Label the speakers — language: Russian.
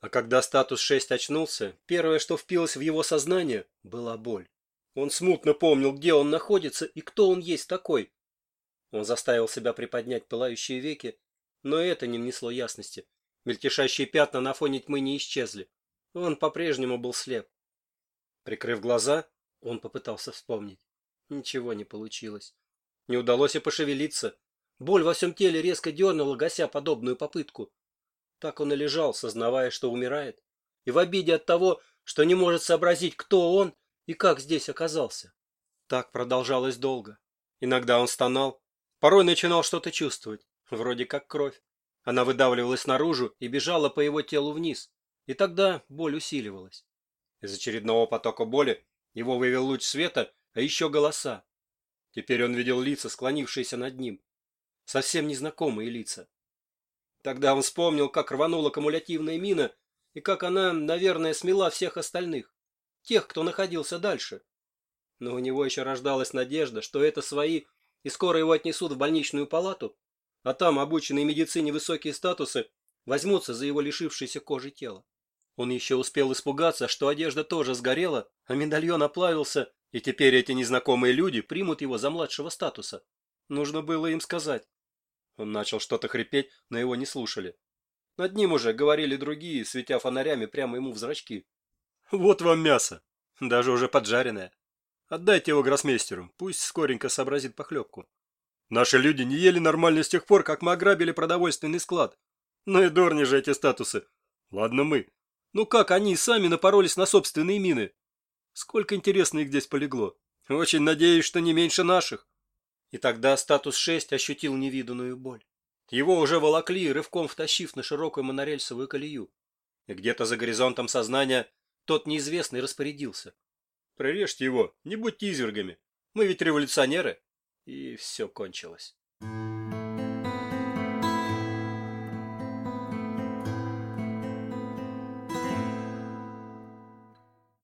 Speaker 1: А когда статус 6 очнулся, первое, что впилось в его сознание, была боль. Он смутно помнил, где он находится и кто он есть такой. Он заставил себя приподнять пылающие веки, но это не внесло ясности. Мельтешащие пятна на фоне тьмы не исчезли. Он по-прежнему был слеп. Прикрыв глаза, он попытался вспомнить. Ничего не получилось. Не удалось и пошевелиться. Боль во всем теле резко дернула, гася подобную попытку. Так он и лежал, сознавая, что умирает, и в обиде от того, что не может сообразить, кто он и как здесь оказался. Так продолжалось долго. Иногда он стонал, порой начинал что-то чувствовать, вроде как кровь. Она выдавливалась наружу и бежала по его телу вниз, и тогда боль усиливалась. Из очередного потока боли его вывел луч света, а еще голоса. Теперь он видел лица, склонившиеся над ним. Совсем незнакомые лица. Тогда он вспомнил, как рванула кумулятивная мина, и как она, наверное, смела всех остальных тех, кто находился дальше. Но у него еще рождалась надежда, что это свои, и скоро его отнесут в больничную палату, а там обученные медицине высокие статусы возьмутся за его лишившееся кожи тело. Он еще успел испугаться, что одежда тоже сгорела, а медальон оплавился, и теперь эти незнакомые люди примут его за младшего статуса. Нужно было им сказать. Он начал что-то хрипеть, но его не слушали. Над ним уже говорили другие, светя фонарями прямо ему в зрачки. Вот вам мясо, даже уже поджаренное. Отдайте его гроссмейстеру, пусть скоренько сообразит похлебку. Наши люди не ели нормально с тех пор, как мы ограбили продовольственный склад. Ну и дурни же эти статусы. Ладно мы. Ну как они сами напоролись на собственные мины? Сколько интересно их здесь полегло. Очень надеюсь, что не меньше наших. И тогда статус 6 ощутил невиданную боль. Его уже волокли, рывком втащив на широкую монорельсовую колею. И где-то за горизонтом сознания тот неизвестный распорядился. Прирежьте его, не будьте извергами. Мы ведь революционеры. И все кончилось.